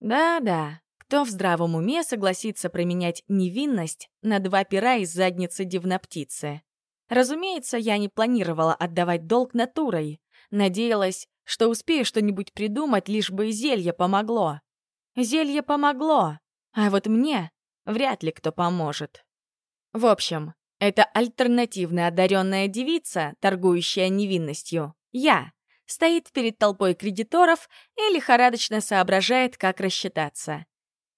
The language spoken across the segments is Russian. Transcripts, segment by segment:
Да-да, кто в здравом уме согласится променять невинность на два пера из задницы дивноптицы? Разумеется, я не планировала отдавать долг натурой. Надеялась, что успею что-нибудь придумать, лишь бы зелье помогло. Зелье помогло, а вот мне вряд ли кто поможет. В общем, это альтернативная одаренная девица, торгующая невинностью, я, стоит перед толпой кредиторов и лихорадочно соображает, как рассчитаться.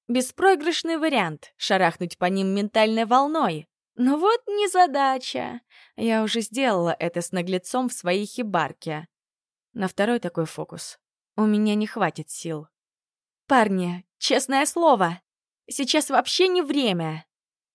Беспроигрышный вариант — шарахнуть по ним ментальной волной. Но вот незадача. Я уже сделала это с наглецом в своей хибарке. На второй такой фокус. У меня не хватит сил. «Парни, честное слово, сейчас вообще не время!»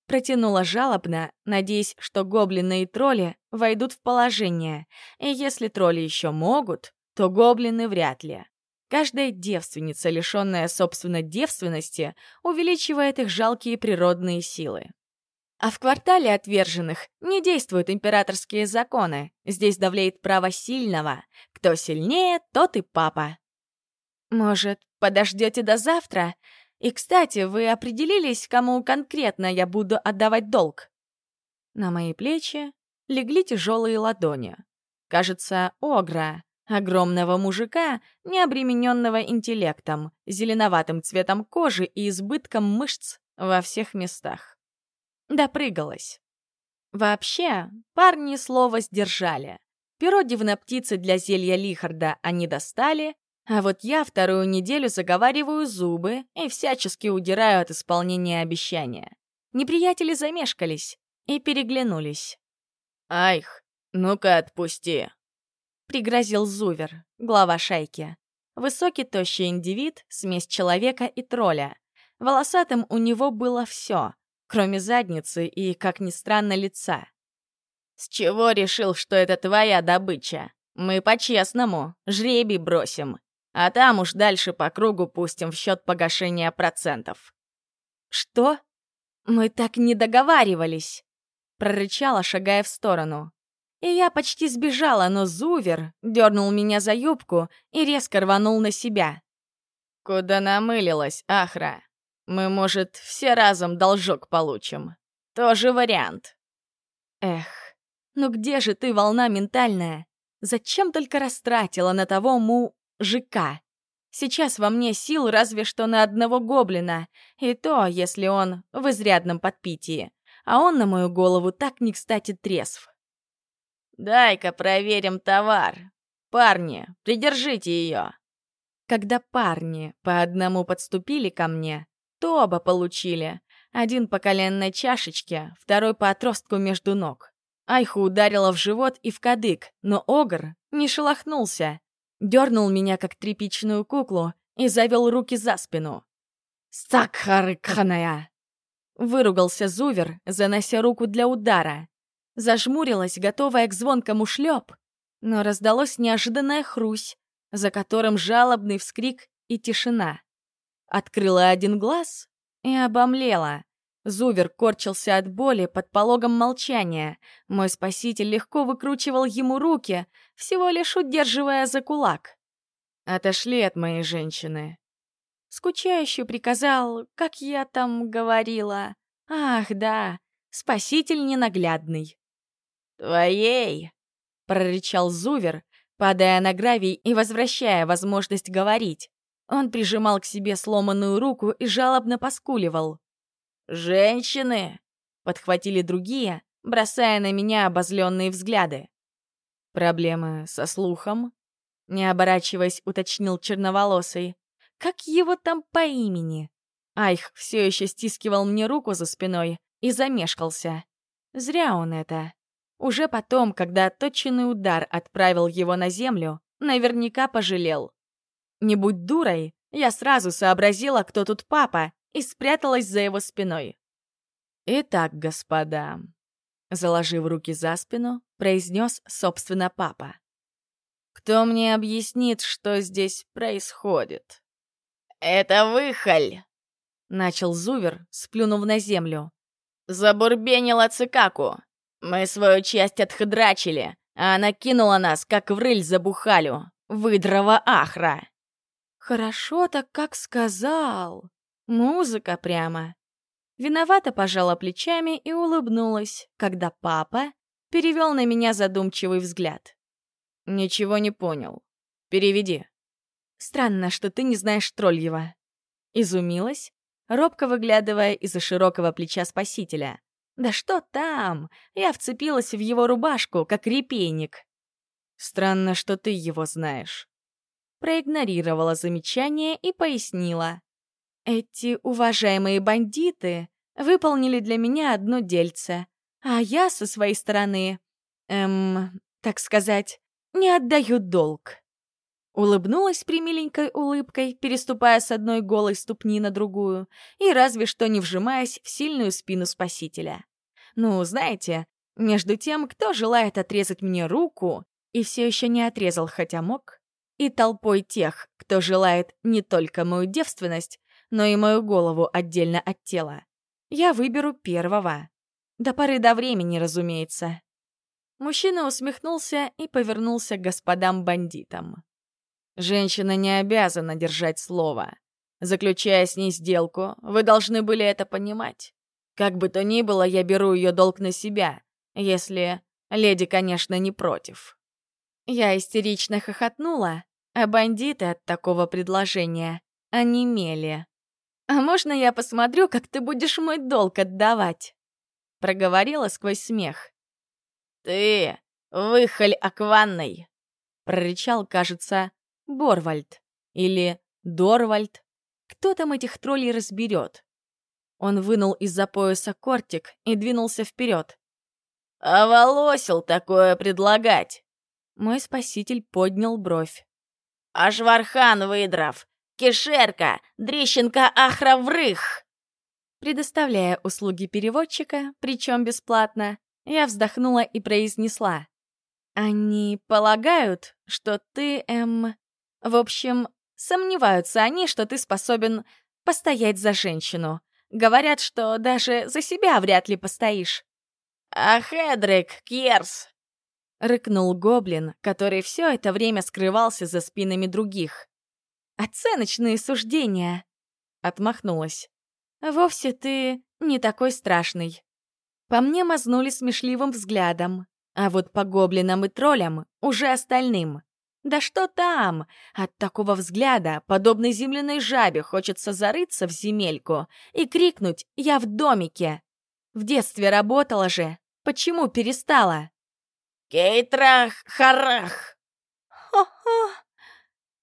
Протянула жалобно, надеясь, что гоблины и тролли войдут в положение. И если тролли еще могут, то гоблины вряд ли. Каждая девственница, лишенная собственной девственности, увеличивает их жалкие природные силы. А в квартале отверженных не действуют императорские законы. Здесь давлеет право сильного. Кто сильнее, тот и папа. Может, подождете до завтра? И, кстати, вы определились, кому конкретно я буду отдавать долг? На мои плечи легли тяжелые ладони. Кажется, Огра, огромного мужика, не обремененного интеллектом, зеленоватым цветом кожи и избытком мышц во всех местах. Допрыгалась. Вообще, парни слово сдержали. Перо птицы для зелья Лихарда они достали, а вот я вторую неделю заговариваю зубы и всячески удираю от исполнения обещания. Неприятели замешкались и переглянулись. «Айх, ну-ка отпусти!» Пригрозил Зувер, глава шайки. Высокий, тощий индивид, смесь человека и тролля. Волосатым у него было все, кроме задницы и, как ни странно, лица. «С чего решил, что это твоя добыча? Мы по-честному, жребий бросим а там уж дальше по кругу пустим в счет погашения процентов». «Что? Мы так не договаривались!» — прорычала, шагая в сторону. И я почти сбежала, но Зувер дернул меня за юбку и резко рванул на себя. «Куда намылилась, Ахра? Мы, может, все разом должок получим. Тоже вариант». Эх, ну где же ты, волна ментальная? Зачем только растратила на того му... ЖК. Сейчас во мне сил разве что на одного гоблина, и то, если он в изрядном подпитии, а он на мою голову так не кстати трезв. «Дай-ка проверим товар. Парни, придержите ее!» Когда парни по одному подступили ко мне, то оба получили. Один по коленной чашечке, второй по отростку между ног. Айху ударила в живот и в кадык, но Огр не шелохнулся дернул меня как тряпичную куклу и завел руки за спину. «Стакхарыкханая!» Выругался Зувер, занося руку для удара. Зажмурилась, готовая к звонкому шлеп, но раздалось неожиданная хрусь, за которым жалобный вскрик и тишина. Открыла один глаз и обомлела. Зувер корчился от боли под пологом молчания. Мой спаситель легко выкручивал ему руки, всего лишь удерживая за кулак. «Отошли от моей женщины». Скучающе приказал, как я там говорила. «Ах, да, спаситель ненаглядный». «Твоей!» — прорычал Зувер, падая на гравий и возвращая возможность говорить. Он прижимал к себе сломанную руку и жалобно поскуливал. «Женщины!» — подхватили другие, бросая на меня обозленные взгляды. «Проблемы со слухом?» — не оборачиваясь, уточнил черноволосый. «Как его там по имени?» Айх все еще стискивал мне руку за спиной и замешкался. Зря он это. Уже потом, когда точенный удар отправил его на землю, наверняка пожалел. Не будь дурой, я сразу сообразила, кто тут папа, и спряталась за его спиной. «Итак, господа», — заложив руки за спину, произнес, собственно, папа. «Кто мне объяснит, что здесь происходит?» «Это выхоль!» — начал Зувер, сплюнув на землю. «Забурбенила Цикаку. Мы свою часть отхыдрачили, а она кинула нас, как в рыль забухалю. Выдрова ахра!» Хорошо так, как сказал. Музыка прямо. Виновато пожала плечами и улыбнулась, когда папа перевел на меня задумчивый взгляд. «Ничего не понял. Переведи». «Странно, что ты не знаешь Трольева». Изумилась, робко выглядывая из-за широкого плеча спасителя. «Да что там? Я вцепилась в его рубашку, как репейник». «Странно, что ты его знаешь». Проигнорировала замечание и пояснила. Эти уважаемые бандиты выполнили для меня одно дельце, а я со своей стороны, эм, так сказать, не отдаю долг. Улыбнулась примиленькой улыбкой, переступая с одной голой ступни на другую, и разве что не вжимаясь в сильную спину спасителя. Ну, знаете, между тем, кто желает отрезать мне руку, и все еще не отрезал, хотя мог, и толпой тех, кто желает не только мою девственность, но и мою голову отдельно от тела. Я выберу первого. До поры до времени, разумеется. Мужчина усмехнулся и повернулся к господам-бандитам. «Женщина не обязана держать слово. Заключая с ней сделку, вы должны были это понимать. Как бы то ни было, я беру ее долг на себя, если леди, конечно, не против». Я истерично хохотнула, а бандиты от такого предложения онемели. «А можно я посмотрю, как ты будешь мой долг отдавать?» Проговорила сквозь смех. «Ты, выхоль акванной!» Прорычал, кажется, Борвальд. Или Дорвальд. Кто там этих троллей разберет? Он вынул из-за пояса кортик и двинулся вперед. «А волосил такое предлагать?» Мой спаситель поднял бровь. «Аж Вархан выдрав! Кишерка! Дрищенка Ахраврых!» Предоставляя услуги переводчика, причем бесплатно, я вздохнула и произнесла. «Они полагают, что ты, эм... В общем, сомневаются они, что ты способен постоять за женщину. Говорят, что даже за себя вряд ли постоишь». «Ах, Эдрик, Кьерс!» — рыкнул гоблин, который все это время скрывался за спинами других. «Оценочные суждения!» — отмахнулась. «Вовсе ты не такой страшный». По мне мазнули смешливым взглядом, а вот по гоблинам и троллям уже остальным. Да что там? От такого взгляда, подобной земляной жабе, хочется зарыться в земельку и крикнуть «Я в домике!». В детстве работала же, почему перестала? «Кейтрах-харах!» «Хо-хо!»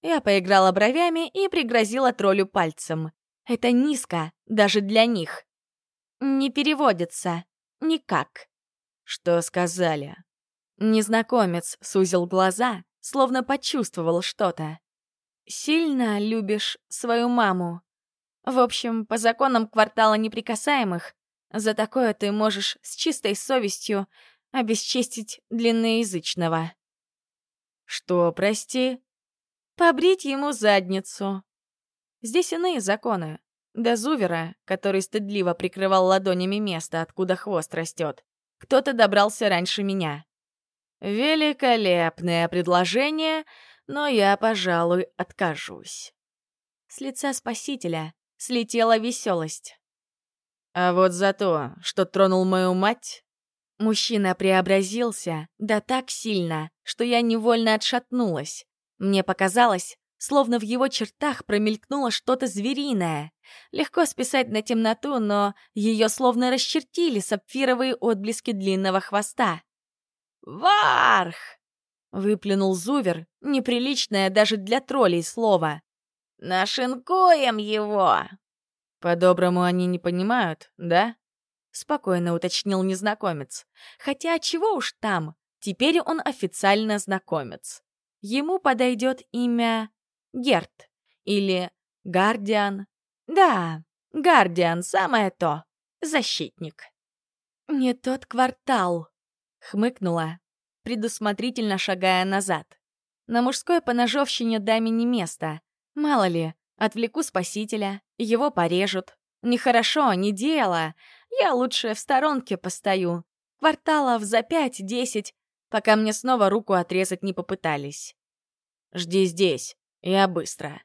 Я поиграла бровями и пригрозила троллю пальцем. Это низко, даже для них. Не переводится. Никак. Что сказали? Незнакомец сузил глаза, словно почувствовал что-то. Сильно любишь свою маму. В общем, по законам квартала неприкасаемых, за такое ты можешь с чистой совестью обесчестить длинноязычного. Что, прости? Побрить ему задницу. Здесь иные законы. До Зувера, который стыдливо прикрывал ладонями место, откуда хвост растет, кто-то добрался раньше меня. Великолепное предложение, но я, пожалуй, откажусь. С лица спасителя слетела веселость. А вот за то, что тронул мою мать, Мужчина преобразился, да так сильно, что я невольно отшатнулась. Мне показалось, словно в его чертах промелькнуло что-то звериное. Легко списать на темноту, но ее словно расчертили сапфировые отблески длинного хвоста. «Варх!» — выплюнул Зувер, неприличное даже для троллей слово. «Нашинкуем его!» «По-доброму они не понимают, да?» — спокойно уточнил незнакомец. «Хотя чего уж там, теперь он официально знакомец. Ему подойдет имя Герт или Гардиан. Да, Гардиан самое то. Защитник. Не тот квартал, хмыкнула, предусмотрительно шагая назад. На мужской поножовщине даме не место. Мало ли, отвлеку спасителя, его порежут. Нехорошо, не дело. Я лучше в сторонке постою. Кварталов за пять-десять пока мне снова руку отрезать не попытались. «Жди здесь, я быстро».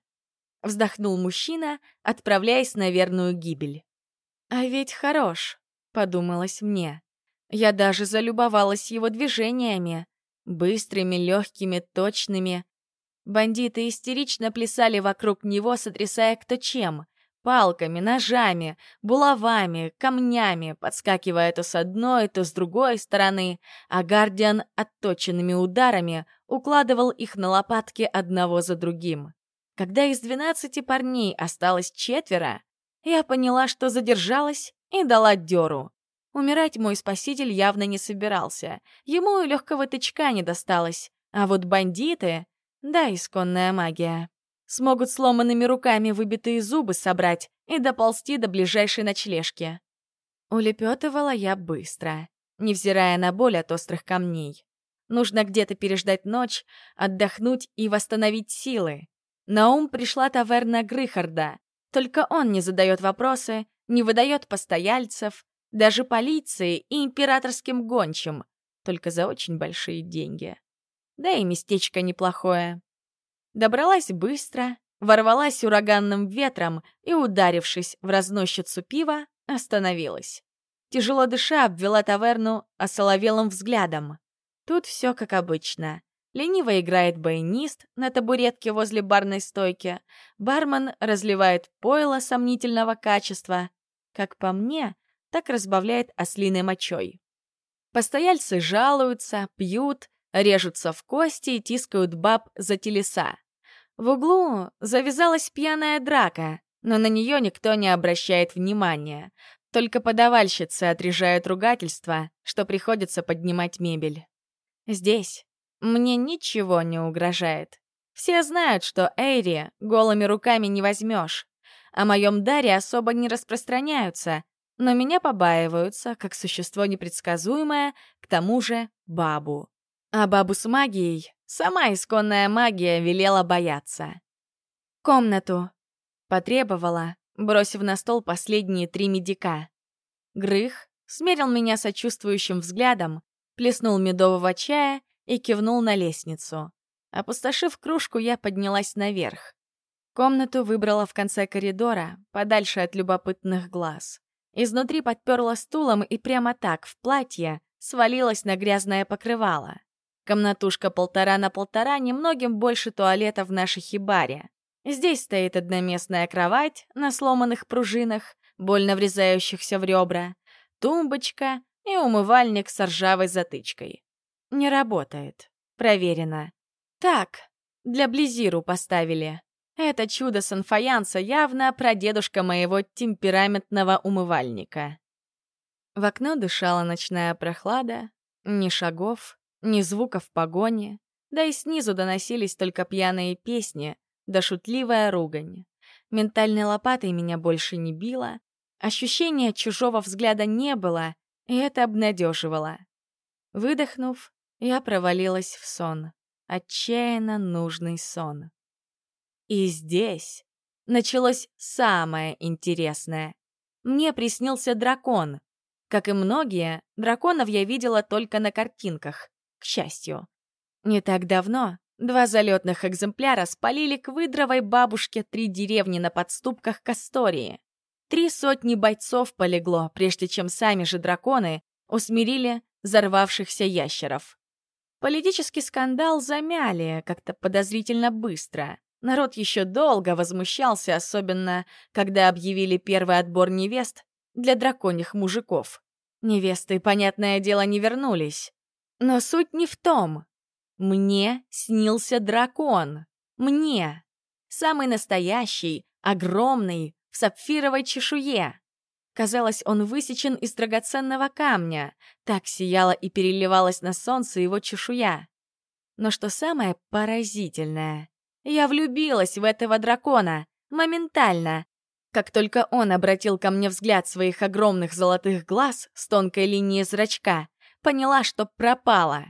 — вздохнул мужчина, отправляясь на верную гибель. «А ведь хорош», — подумалось мне. Я даже залюбовалась его движениями. Быстрыми, легкими, точными. Бандиты истерично плясали вокруг него, сотрясая кто чем. Палками, ножами, булавами, камнями, подскакивая то с одной, то с другой стороны, а Гардиан отточенными ударами укладывал их на лопатки одного за другим. Когда из двенадцати парней осталось четверо, я поняла, что задержалась и дала дёру. Умирать мой спаситель явно не собирался. Ему легкого тычка не досталось. А вот бандиты... Да, исконная магия. Смогут сломанными руками выбитые зубы собрать и доползти до ближайшей ночлежки. Улепетывала я быстро, невзирая на боль от острых камней. Нужно где-то переждать ночь, отдохнуть и восстановить силы. На ум пришла таверна Грыхарда. Только он не задает вопросы, не выдает постояльцев, даже полиции и императорским гончим, только за очень большие деньги. Да и местечко неплохое. Добралась быстро, ворвалась ураганным ветром и, ударившись в разносчицу пива, остановилась. Тяжело дыша, обвела таверну осоловелым взглядом. Тут все как обычно. Лениво играет баянист на табуретке возле барной стойки. Бармен разливает пойло сомнительного качества. Как по мне, так разбавляет ослиной мочой. Постояльцы жалуются, пьют, режутся в кости и тискают баб за телеса. В углу завязалась пьяная драка, но на нее никто не обращает внимания. Только подавальщицы отрежают ругательства, что приходится поднимать мебель. Здесь мне ничего не угрожает. Все знают, что Эйри голыми руками не возьмешь. О моем даре особо не распространяются, но меня побаиваются, как существо непредсказуемое, к тому же бабу. А бабу с магией сама исконная магия велела бояться. «Комнату!» — потребовала, бросив на стол последние три медика. Грых смерил меня сочувствующим взглядом, плеснул медового чая и кивнул на лестницу. Опустошив кружку, я поднялась наверх. Комнату выбрала в конце коридора, подальше от любопытных глаз. Изнутри подперла стулом и прямо так, в платье, свалилась на грязное покрывало. Комнатушка полтора на полтора, немногим больше туалета в нашей хибаре. Здесь стоит одноместная кровать на сломанных пружинах, больно врезающихся в ребра, тумбочка и умывальник с ржавой затычкой. Не работает. Проверено. Так, для Близиру поставили. Это чудо санфаянса явно прадедушка моего темпераментного умывальника. В окно дышала ночная прохлада, ни шагов, ни звуков погони, да и снизу доносились только пьяные песни да шутливая ругань. Ментальной лопатой меня больше не било, ощущения чужого взгляда не было, и это обнадеживало. Выдохнув, я провалилась в сон. Отчаянно нужный сон. И здесь началось самое интересное. Мне приснился дракон. Как и многие, драконов я видела только на картинках, к счастью. Не так давно два залетных экземпляра спалили к выдровой бабушке три деревни на подступках к Астории. Три сотни бойцов полегло, прежде чем сами же драконы усмирили взорвавшихся ящеров. Политический скандал замяли как-то подозрительно быстро. Народ еще долго возмущался, особенно когда объявили первый отбор невест для драконьих мужиков. Невесты, понятное дело, не вернулись. Но суть не в том. Мне снился дракон. Мне. Самый настоящий, огромный, в сапфировой чешуе. Казалось, он высечен из драгоценного камня. Так сияла и переливалась на солнце его чешуя. Но что самое поразительное, я влюбилась в этого дракона. Моментально. Как только он обратил ко мне взгляд своих огромных золотых глаз с тонкой линией зрачка, поняла, что пропала.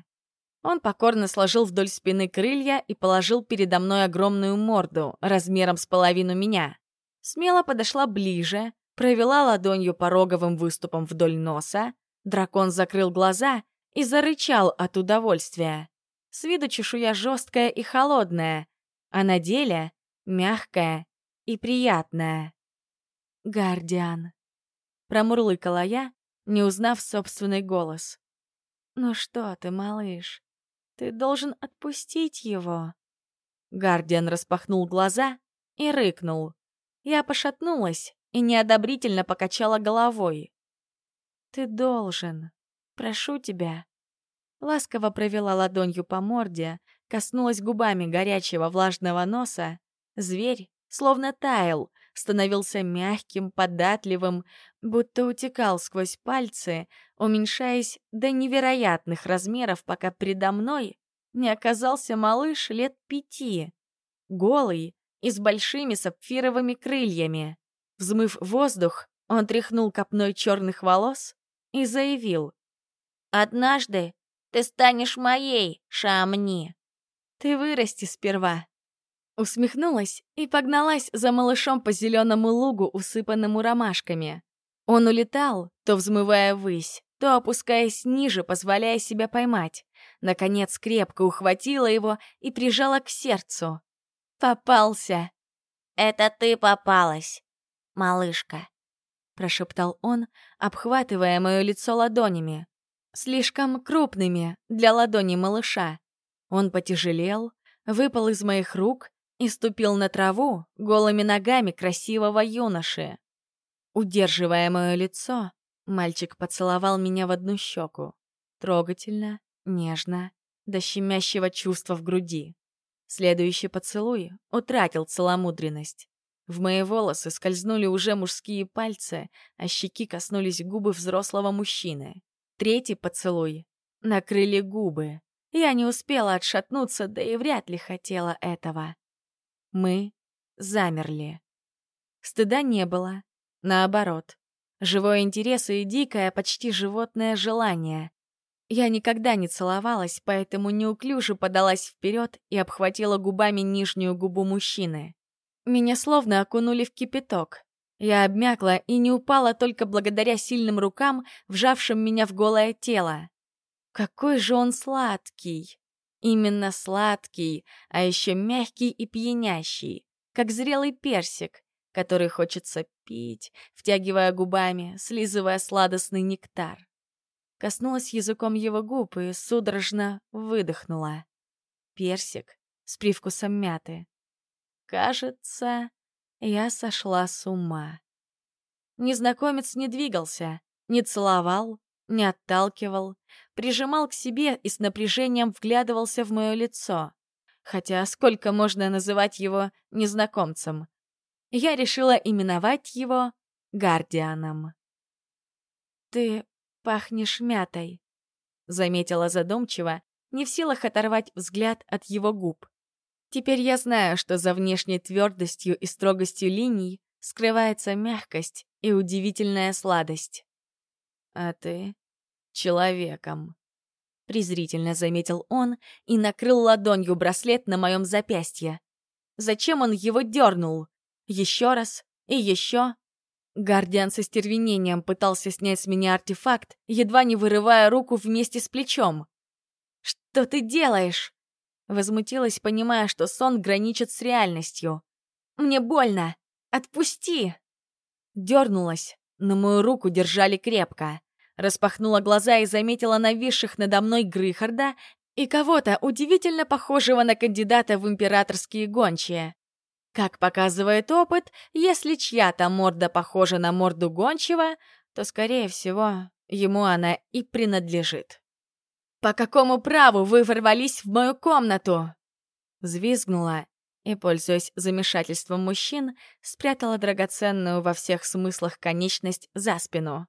Он покорно сложил вдоль спины крылья и положил передо мной огромную морду, размером с половину меня. Смело подошла ближе, провела ладонью по роговым выступам вдоль носа, дракон закрыл глаза и зарычал от удовольствия. С виду чешуя жесткая и холодная, а на деле мягкая и приятное. «Гардиан», — промурлыкала я, не узнав собственный голос. «Ну что ты, малыш, ты должен отпустить его». Гардиан распахнул глаза и рыкнул. Я пошатнулась и неодобрительно покачала головой. «Ты должен. Прошу тебя». Ласково провела ладонью по морде, коснулась губами горячего влажного носа. Зверь словно таял, становился мягким, податливым, будто утекал сквозь пальцы, уменьшаясь до невероятных размеров, пока предо мной не оказался малыш лет пяти, голый и с большими сапфировыми крыльями. Взмыв воздух, он тряхнул копной черных волос и заявил. «Однажды ты станешь моей, Шамни. Ты вырасти сперва, Усмехнулась и погналась за малышом по зеленому лугу, усыпанному ромашками. Он улетал, то взмывая ввысь, то опускаясь ниже, позволяя себя поймать. Наконец крепко ухватила его и прижала к сердцу. «Попался!» «Это ты попалась, малышка!» прошептал он, обхватывая мое лицо ладонями. Слишком крупными для ладони малыша. Он потяжелел, выпал из моих рук и ступил на траву голыми ногами красивого юноши. Удерживая мое лицо, мальчик поцеловал меня в одну щеку. Трогательно, нежно, до щемящего чувства в груди. Следующий поцелуй утратил целомудренность. В мои волосы скользнули уже мужские пальцы, а щеки коснулись губы взрослого мужчины. Третий поцелуй накрыли губы. Я не успела отшатнуться, да и вряд ли хотела этого. Мы замерли. Стыда не было. Наоборот. Живой интерес и дикое, почти животное желание. Я никогда не целовалась, поэтому неуклюже подалась вперед и обхватила губами нижнюю губу мужчины. Меня словно окунули в кипяток. Я обмякла и не упала только благодаря сильным рукам, вжавшим меня в голое тело. Какой же он сладкий! Именно сладкий, а еще мягкий и пьянящий, как зрелый персик, который хочется пить, втягивая губами, слизывая сладостный нектар. Коснулась языком его губ и судорожно выдохнула. Персик с привкусом мяты. Кажется, я сошла с ума. Незнакомец не двигался, не целовал, не отталкивал, прижимал к себе и с напряжением вглядывался в мое лицо. Хотя сколько можно называть его незнакомцем? Я решила именовать его Гардианом. «Ты пахнешь мятой», — заметила задумчиво, не в силах оторвать взгляд от его губ. Теперь я знаю, что за внешней твердостью и строгостью линий скрывается мягкость и удивительная сладость. А ты человеком. Презрительно заметил он и накрыл ладонью браслет на моем запястье. Зачем он его дернул? Еще раз и еще. Гардиан со стервенением пытался снять с меня артефакт, едва не вырывая руку вместе с плечом. «Что ты делаешь?» Возмутилась, понимая, что сон граничит с реальностью. «Мне больно! Отпусти!» Дернулась, но мою руку держали крепко. Распахнула глаза и заметила нависших надо мной Грыхарда и кого-то удивительно похожего на кандидата в императорские гончие. Как показывает опыт, если чья-то морда похожа на морду гончего, то, скорее всего, ему она и принадлежит. «По какому праву вы ворвались в мою комнату?» Взвизгнула и, пользуясь замешательством мужчин, спрятала драгоценную во всех смыслах конечность за спину.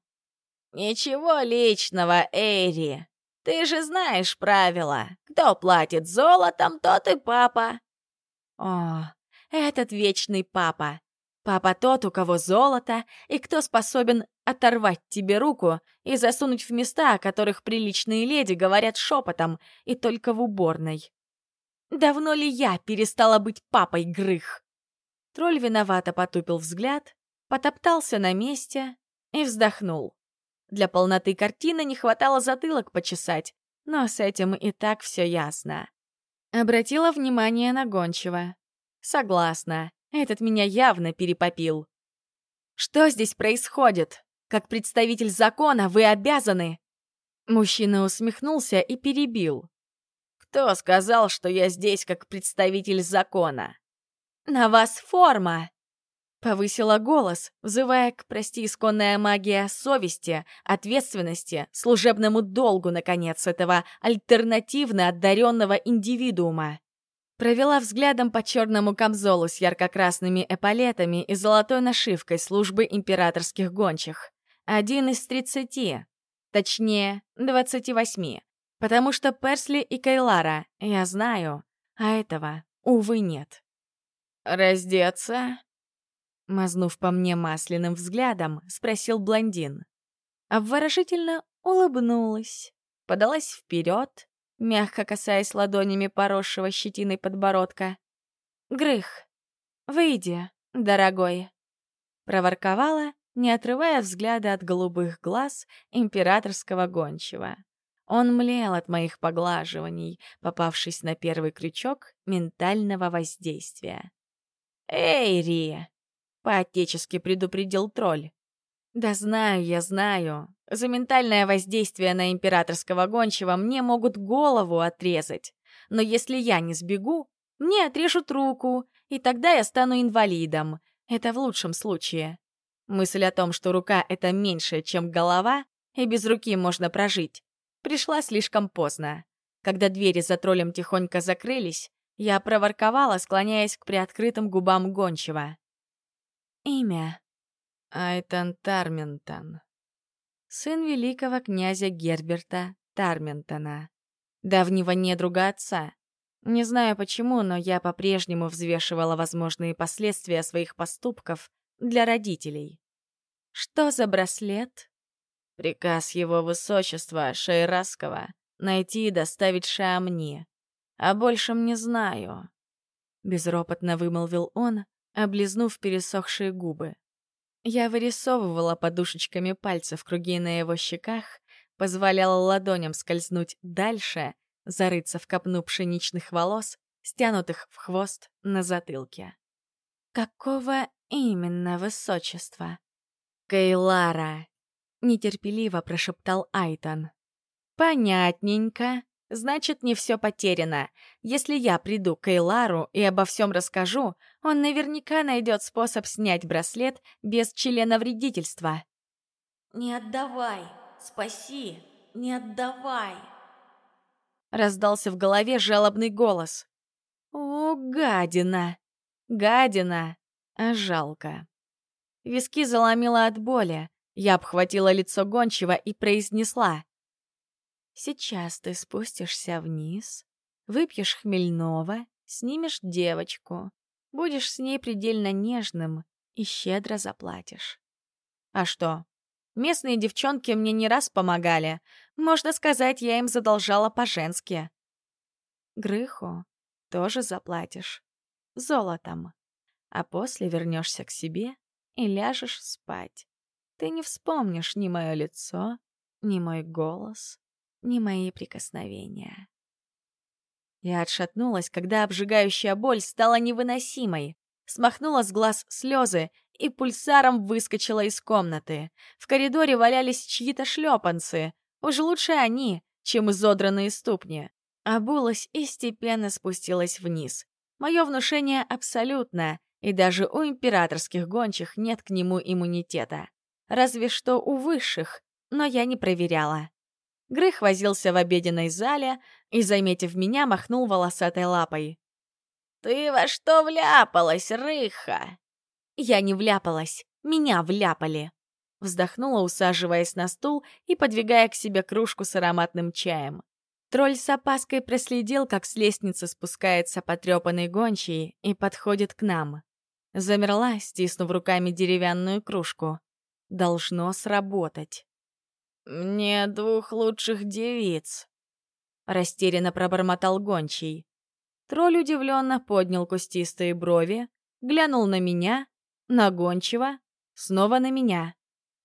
«Ничего личного, Эйри. Ты же знаешь правила. Кто платит золотом, тот и папа». «О, этот вечный папа. Папа тот, у кого золото, и кто способен оторвать тебе руку и засунуть в места, о которых приличные леди говорят шепотом и только в уборной. Давно ли я перестала быть папой Грых?» Тролль виновато потупил взгляд, потоптался на месте и вздохнул. Для полноты картины не хватало затылок почесать, но с этим и так все ясно. Обратила внимание на Гончего. Согласна. Этот меня явно перепопил. «Что здесь происходит? Как представитель закона вы обязаны...» Мужчина усмехнулся и перебил. «Кто сказал, что я здесь как представитель закона?» «На вас форма!» Повысила голос, взывая к, прости, исконная магия совести, ответственности, служебному долгу, наконец, этого альтернативно одаренного индивидуума. Провела взглядом по черному камзолу с ярко-красными эполетами и золотой нашивкой службы императорских гончих. Один из тридцати. Точнее, двадцати восьми. Потому что Персли и Кайлара я знаю, а этого, увы, нет. «Раздеться?» Мазнув по мне масляным взглядом, спросил блондин. Обворожительно улыбнулась, подалась вперед, мягко касаясь ладонями поросшего щетиной подбородка. «Грых, выйди, дорогой!» Проворковала, не отрывая взгляда от голубых глаз императорского гончего. Он млел от моих поглаживаний, попавшись на первый крючок ментального воздействия. «Эй, Ри, Поотечески предупредил тролль. «Да знаю, я знаю. За ментальное воздействие на императорского гончего мне могут голову отрезать. Но если я не сбегу, мне отрежут руку, и тогда я стану инвалидом. Это в лучшем случае. Мысль о том, что рука — это меньше, чем голова, и без руки можно прожить, пришла слишком поздно. Когда двери за троллем тихонько закрылись, я проворковала, склоняясь к приоткрытым губам гончего. Имя. Айтан Тарментон. Сын великого князя Герберта Тарментона. Давнего недруга отца. Не знаю почему, но я по-прежнему взвешивала возможные последствия своих поступков для родителей. Что за браслет? Приказ его высочества Шейраского найти и доставить Шамни. О большем не знаю. Безропотно вымолвил он, облизнув пересохшие губы. Я вырисовывала подушечками пальцев круги на его щеках, позволяла ладоням скользнуть дальше, зарыться в копну пшеничных волос, стянутых в хвост на затылке. «Какого именно высочества?» «Кейлара!» — нетерпеливо прошептал Айтон. «Понятненько. Значит, не все потеряно. Если я приду к Эйлару и обо всем расскажу, он наверняка найдет способ снять браслет без члена вредительства. «Не отдавай! Спаси! Не отдавай!» Раздался в голове жалобный голос. «О, гадина! Гадина! А жалко!» Виски заломила от боли. Я обхватила лицо гончего и произнесла. Сейчас ты спустишься вниз, выпьешь хмельного, снимешь девочку, будешь с ней предельно нежным и щедро заплатишь. А что? Местные девчонки мне не раз помогали. Можно сказать, я им задолжала по-женски. Грыху тоже заплатишь. Золотом. А после вернешься к себе и ляжешь спать. Ты не вспомнишь ни мое лицо, ни мой голос, ни мои прикосновения. Я отшатнулась, когда обжигающая боль стала невыносимой. Смахнула с глаз слезы и пульсаром выскочила из комнаты. В коридоре валялись чьи-то шлепанцы. Уж лучше они, чем изодранные ступни. Обулась и степенно спустилась вниз. Мое внушение абсолютно, и даже у императорских гончих нет к нему иммунитета. Разве что у высших, но я не проверяла. Грых возился в обеденной зале и, заметив меня, махнул волосатой лапой. «Ты во что вляпалась, рыха?» «Я не вляпалась, меня вляпали!» Вздохнула, усаживаясь на стул и подвигая к себе кружку с ароматным чаем. Тролль с опаской проследил, как с лестницы спускается потрепанный гончий и подходит к нам. Замерла, стиснув руками деревянную кружку. Должно сработать. «Мне двух лучших девиц», — растерянно пробормотал гончий. Тролль удивленно поднял кустистые брови, глянул на меня, на гончего, снова на меня.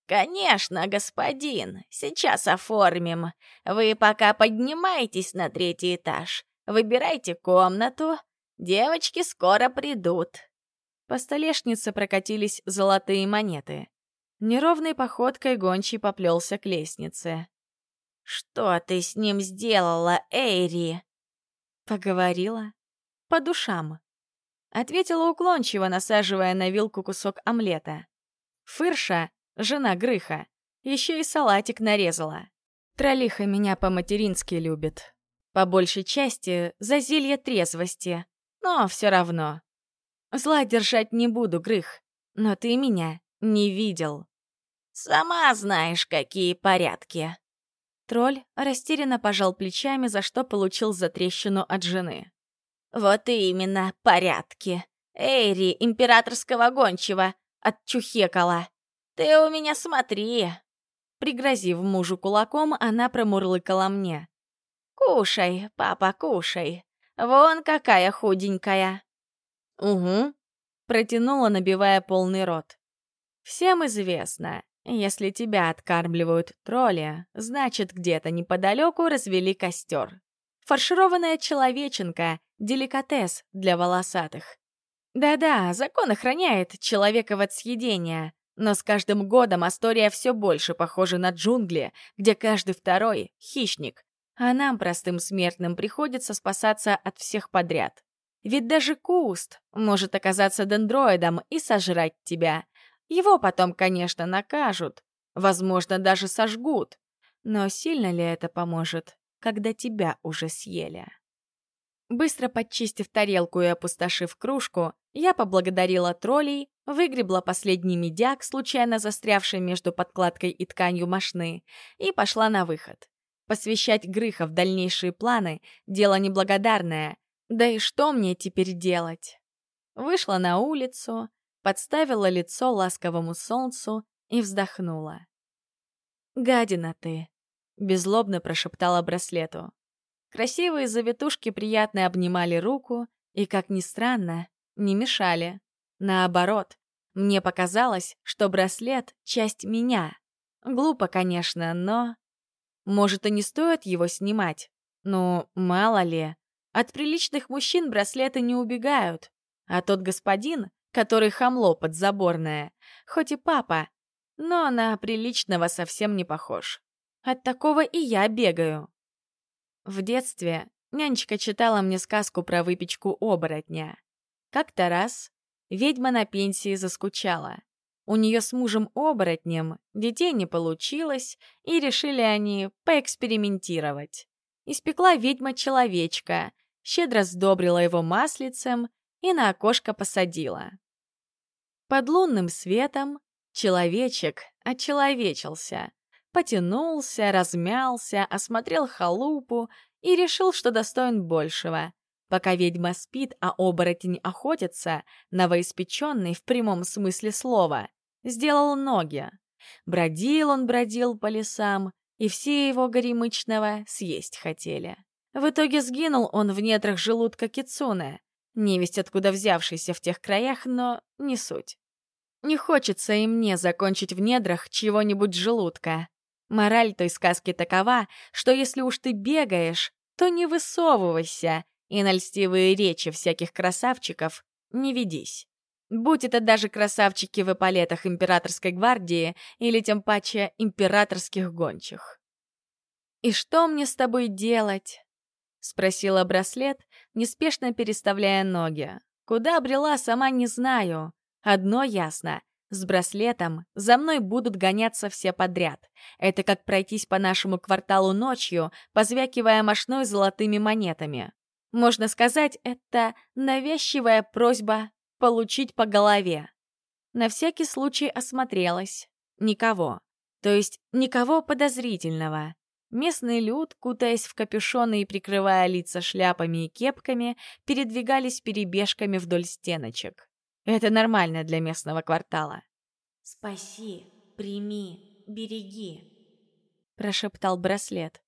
«Конечно, господин, сейчас оформим. Вы пока поднимайтесь на третий этаж, выбирайте комнату, девочки скоро придут». По столешнице прокатились золотые монеты. Неровной походкой гончий поплелся к лестнице. «Что ты с ним сделала, Эйри?» Поговорила. По душам. Ответила уклончиво, насаживая на вилку кусок омлета. Фырша, жена Грыха, еще и салатик нарезала. Тролиха меня по-матерински любит. По большей части за зелье трезвости. Но все равно. Зла держать не буду, Грых. Но ты меня не видел. Сама знаешь, какие порядки. Тролль растерянно пожал плечами, за что получил затрещину от жены. «Вот именно, порядки. Эйри, императорского гончего, отчухекала. Ты у меня смотри!» Пригрозив мужу кулаком, она промурлыкала мне. «Кушай, папа, кушай. Вон какая худенькая!» «Угу», — протянула, набивая полный рот. «Всем известно, если тебя откармливают тролли, значит, где-то неподалеку развели костер. Фаршированная человеченка — деликатес для волосатых. Да-да, закон охраняет человека от съедения, но с каждым годом Астория все больше похожа на джунгли, где каждый второй — хищник, а нам, простым смертным, приходится спасаться от всех подряд. Ведь даже куст может оказаться дендроидом и сожрать тебя, его потом, конечно, накажут, возможно, даже сожгут. Но сильно ли это поможет, когда тебя уже съели? Быстро подчистив тарелку и опустошив кружку, я поблагодарила троллей, выгребла последний медяк, случайно застрявший между подкладкой и тканью мошны, и пошла на выход. Посвящать Грыха в дальнейшие планы — дело неблагодарное. Да и что мне теперь делать? Вышла на улицу, подставила лицо ласковому солнцу и вздохнула. «Гадина ты!» — беззлобно прошептала браслету. Красивые завитушки приятно обнимали руку и, как ни странно, не мешали. Наоборот, мне показалось, что браслет — часть меня. Глупо, конечно, но... Может, и не стоит его снимать? Ну, мало ли. От приличных мужчин браслеты не убегают. А тот господин, который хамло подзаборное, хоть и папа, но на приличного совсем не похож. От такого и я бегаю. В детстве нянечка читала мне сказку про выпечку оборотня. Как-то раз ведьма на пенсии заскучала. У нее с мужем-оборотнем детей не получилось, и решили они поэкспериментировать. Испекла ведьма человечка, щедро сдобрила его маслицем и на окошко посадила. Под лунным светом человечек очеловечился, потянулся, размялся, осмотрел халупу и решил, что достоин большего. Пока ведьма спит, а оборотень охотится, новоиспеченный в прямом смысле слова, сделал ноги. Бродил он, бродил по лесам, и все его горемычного съесть хотели. В итоге сгинул он в недрах желудка Кицуне, Невесть откуда взявшийся в тех краях, но не суть. Не хочется и мне закончить в недрах чего-нибудь желудка. Мораль той сказки такова, что если уж ты бегаешь, то не высовывайся, и на льстивые речи всяких красавчиков не ведись. Будь это даже красавчики в эполетах императорской гвардии или тем паче императорских гончих. «И что мне с тобой делать?» — спросила браслет, неспешно переставляя ноги. Куда брела, сама не знаю. Одно ясно. С браслетом за мной будут гоняться все подряд. Это как пройтись по нашему кварталу ночью, позвякивая мошной золотыми монетами. Можно сказать, это навязчивая просьба получить по голове. На всякий случай осмотрелась. Никого. То есть никого подозрительного. Местный люд, кутаясь в капюшоны и прикрывая лица шляпами и кепками, передвигались перебежками вдоль стеночек. Это нормально для местного квартала. «Спаси, прими, береги», — прошептал браслет.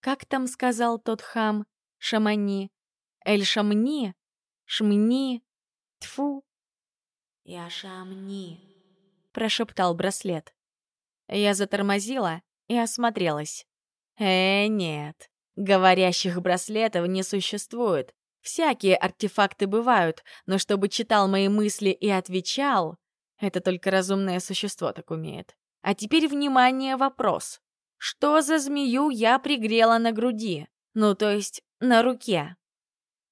«Как там сказал тот хам? Шамани? Эль-Шамни? Шмни? Тфу?» «Я Шамни», — прошептал браслет. Я затормозила, и осмотрелась. Э, нет, говорящих браслетов не существует. Всякие артефакты бывают, но чтобы читал мои мысли и отвечал, это только разумное существо так умеет. А теперь, внимание, вопрос. Что за змею я пригрела на груди? Ну, то есть, на руке?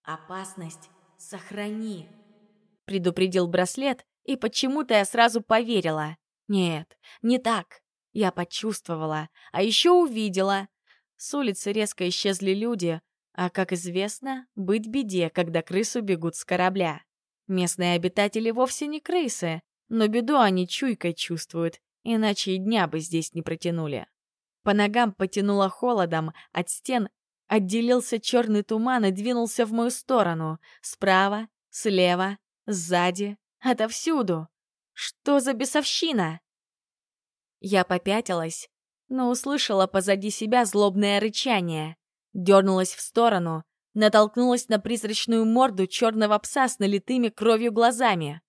«Опасность сохрани», — предупредил браслет, и почему-то я сразу поверила. Нет, не так. Я почувствовала, а еще увидела. С улицы резко исчезли люди, а, как известно, быть беде, когда крысы бегут с корабля. Местные обитатели вовсе не крысы, но беду они чуйкой чувствуют, иначе и дня бы здесь не протянули. По ногам потянуло холодом, от стен отделился черный туман и двинулся в мою сторону. Справа, слева, сзади, отовсюду. Что за бесовщина? Я попятилась, но услышала позади себя злобное рычание. Дернулась в сторону, натолкнулась на призрачную морду черного пса с налитыми кровью глазами.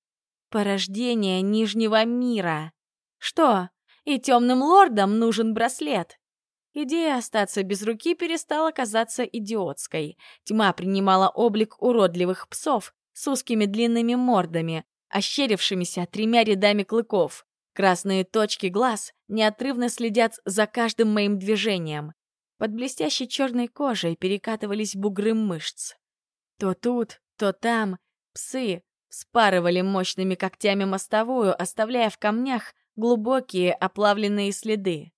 Порождение Нижнего мира. Что, и темным лордам нужен браслет? Идея остаться без руки перестала казаться идиотской. Тьма принимала облик уродливых псов с узкими длинными мордами, ощерившимися тремя рядами клыков. Красные точки глаз неотрывно следят за каждым моим движением. Под блестящей черной кожей перекатывались бугры мышц. То тут, то там псы спарывали мощными когтями мостовую, оставляя в камнях глубокие оплавленные следы.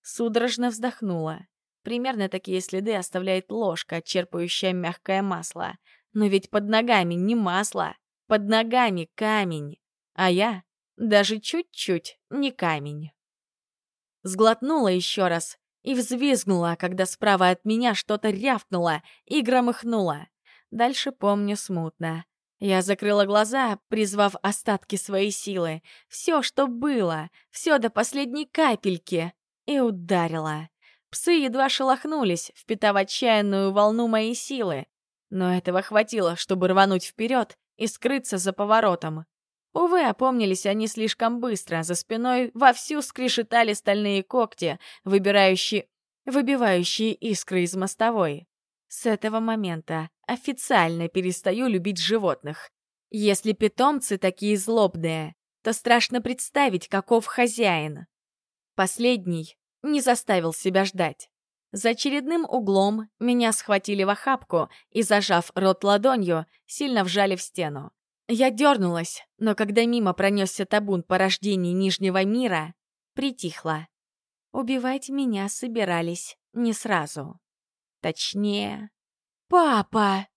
Судорожно вздохнула. Примерно такие следы оставляет ложка, черпающая мягкое масло. Но ведь под ногами не масло, под ногами камень. А я даже чуть-чуть не камень. Сглотнула еще раз и взвизгнула, когда справа от меня что-то рявкнуло и громыхнуло. Дальше помню смутно. Я закрыла глаза, призвав остатки своей силы. Все, что было, все до последней капельки. И ударила. Псы едва шелохнулись, впитав отчаянную волну моей силы. Но этого хватило, чтобы рвануть вперед и скрыться за поворотом. Увы, опомнились они слишком быстро, за спиной вовсю скрежетали стальные когти, выбирающие, выбивающие искры из мостовой. С этого момента официально перестаю любить животных. Если питомцы такие злобные, то страшно представить, каков хозяин. Последний не заставил себя ждать. За очередным углом меня схватили в охапку и, зажав рот ладонью, сильно вжали в стену. Я дернулась, но когда мимо пронесся табун порождений Нижнего мира, притихла. Убивать меня собирались не сразу. Точнее... «Папа!»